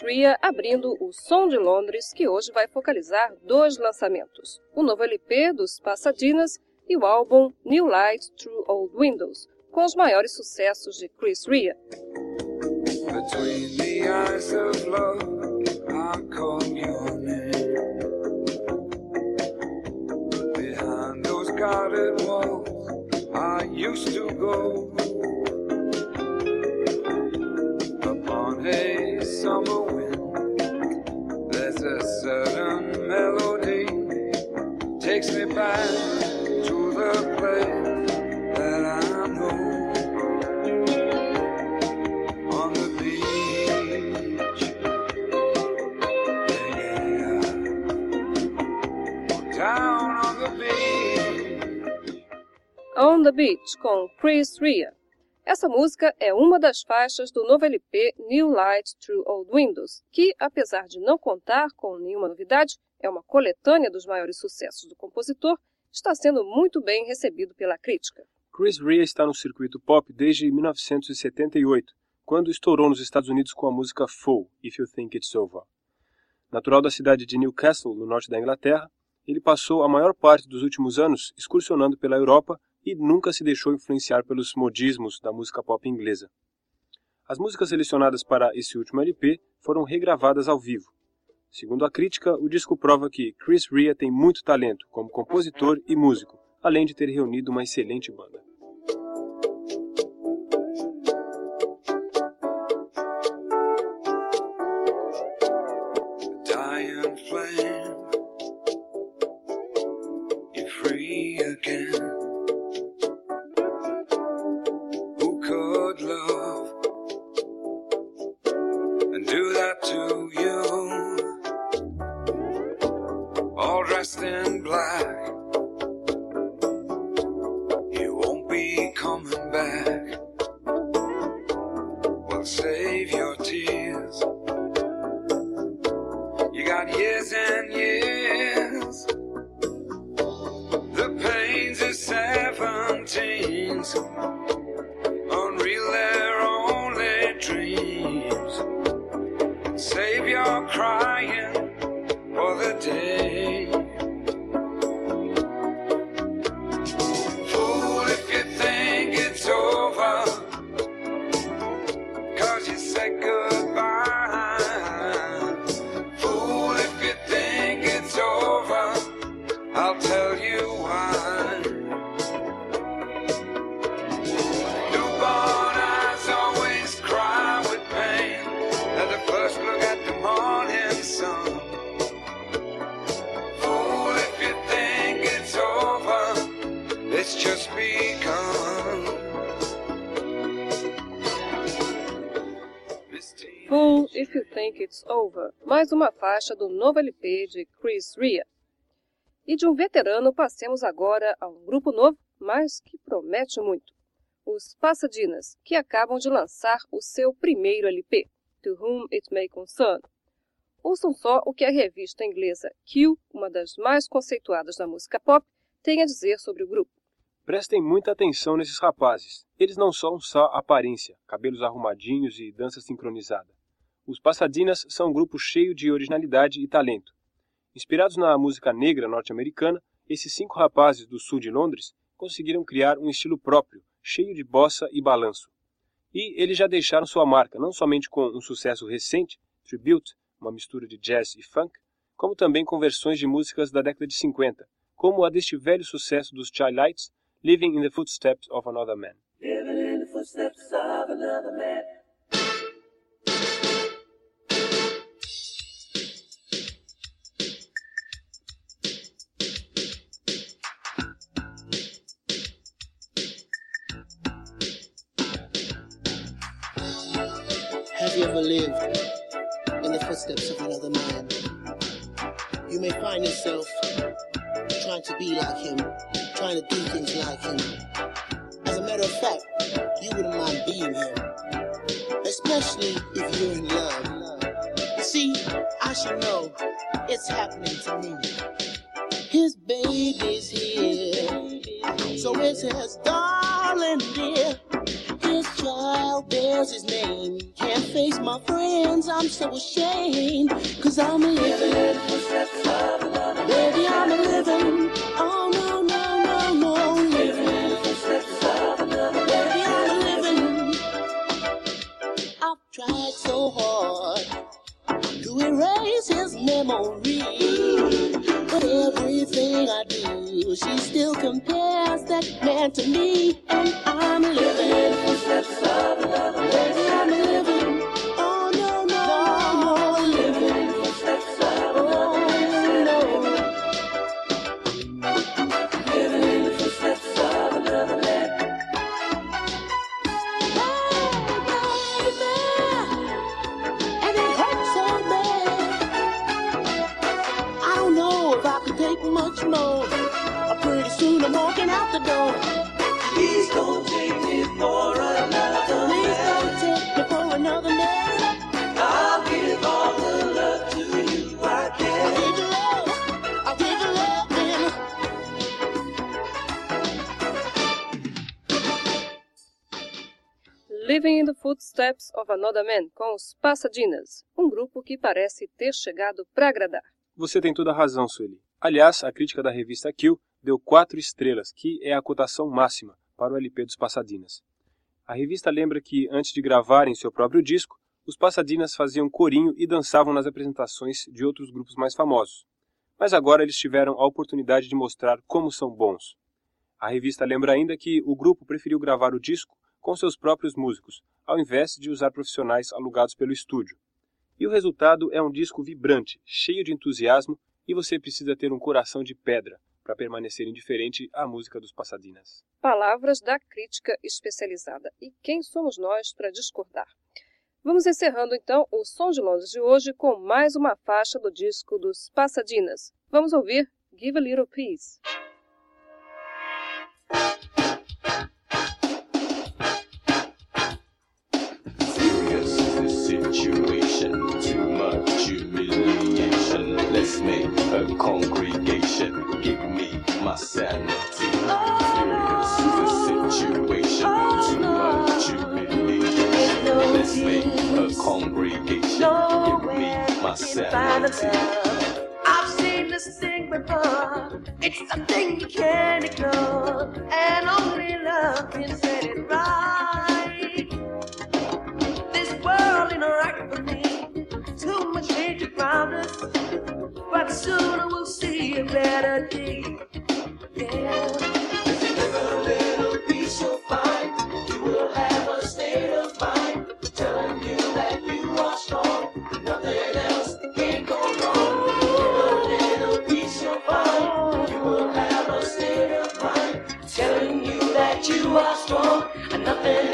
Rea abrindo o Som de Londres, que hoje vai focalizar dois lançamentos: o novo LP dos Passadinas e o álbum New Light Through Old Windows, com os maiores sucessos de Chris I used to go On the beach, com Chris Rea. Essa música é uma das faixas do novo LP New Light Through Old Windows, que, apesar de não contar com nenhuma novidade, é uma coletânea dos maiores sucessos do compositor, está sendo muito bem recebido pela crítica. Chris Rea está no circuito pop desde 1978, quando estourou nos Estados Unidos com a música Fool, If You Think It's Over. Natural da cidade de Newcastle, no norte da Inglaterra, ele passou a maior parte dos últimos anos excursionando pela Europa e nunca se deixou influenciar pelos modismos da música pop inglesa. As músicas selecionadas para esse último LP foram regravadas ao vivo. Segundo a crítica, o disco prova que Chris Rea tem muito talento como compositor e músico, além de ter reunido uma excelente banda. dressed in black. You won't be coming back. Well, save your tears. You got years and years. The pains of seventeens. If You Think It's Over, mais uma faixa do novo LP de Chris Rea. E de um veterano passemos agora a um grupo novo, mas que promete muito. Os Passadinas, que acabam de lançar o seu primeiro LP, To Whom It May Concern. Ouçam só o que a revista inglesa Q, uma das mais conceituadas da música pop, tem a dizer sobre o grupo. Prestem muita atenção nesses rapazes. Eles não são só aparência, cabelos arrumadinhos e dança sincronizada. Os Passadinas são um grupo cheio de originalidade e talento. Inspirados na música negra norte-americana, esses cinco rapazes do sul de Londres conseguiram criar um estilo próprio, cheio de bossa e balanço. E eles já deixaram sua marca não somente com um sucesso recente, Tribute, uma mistura de jazz e funk, como também com versões de músicas da década de 50, como a deste velho sucesso dos Childlights, Living in the Footsteps of Another Man. Ever lived in the footsteps of another man, you may find yourself trying to be like him, trying to do things like him. As a matter of fact, you wouldn't mind being him, especially if you're in love. See, I should know it's happening to me. His baby's here, so it says, darling dear, child bears his name. Can't face my friends, I'm so ashamed. Cause I'm a living. Baby, I'm a living. Oh, no, no, no, no. Baby, I'm a living. I've tried so hard to erase his memory. But everything I do, she still compares that man to me. And I'm living. Can take much more. Pretty soon I'm walking out the door. Please don't take me for another Please don't take me for another man. I'll give all the love to you I can. I'll give you love. I'll give you love. man. Living in the Footsteps of Another Man, com os Passadinas, um grupo que parece ter chegado para agradar. Você tem toda a razão, Sueli. Aliás, a crítica da revista Kill deu quatro estrelas, que é a cotação máxima para o LP dos Passadinas. A revista lembra que, antes de gravarem seu próprio disco, os Passadinas faziam corinho e dançavam nas apresentações de outros grupos mais famosos. Mas agora eles tiveram a oportunidade de mostrar como são bons. A revista lembra ainda que o grupo preferiu gravar o disco com seus próprios músicos, ao invés de usar profissionais alugados pelo estúdio. E o resultado é um disco vibrante, cheio de entusiasmo, e você precisa ter um coração de pedra para permanecer indiferente à música dos Passadinas. Palavras da crítica especializada. E quem somos nós para discordar? Vamos encerrando então o Som de Londres de hoje com mais uma faixa do disco dos Passadinas. Vamos ouvir Give a Little Peace. Serious situation, too much my sanity. I've seen this thing before. It's something you can't ignore, and only love can set it right. This world ain't right for me. Too much hate around us, but sooner we'll see a better day. You are strong and nothing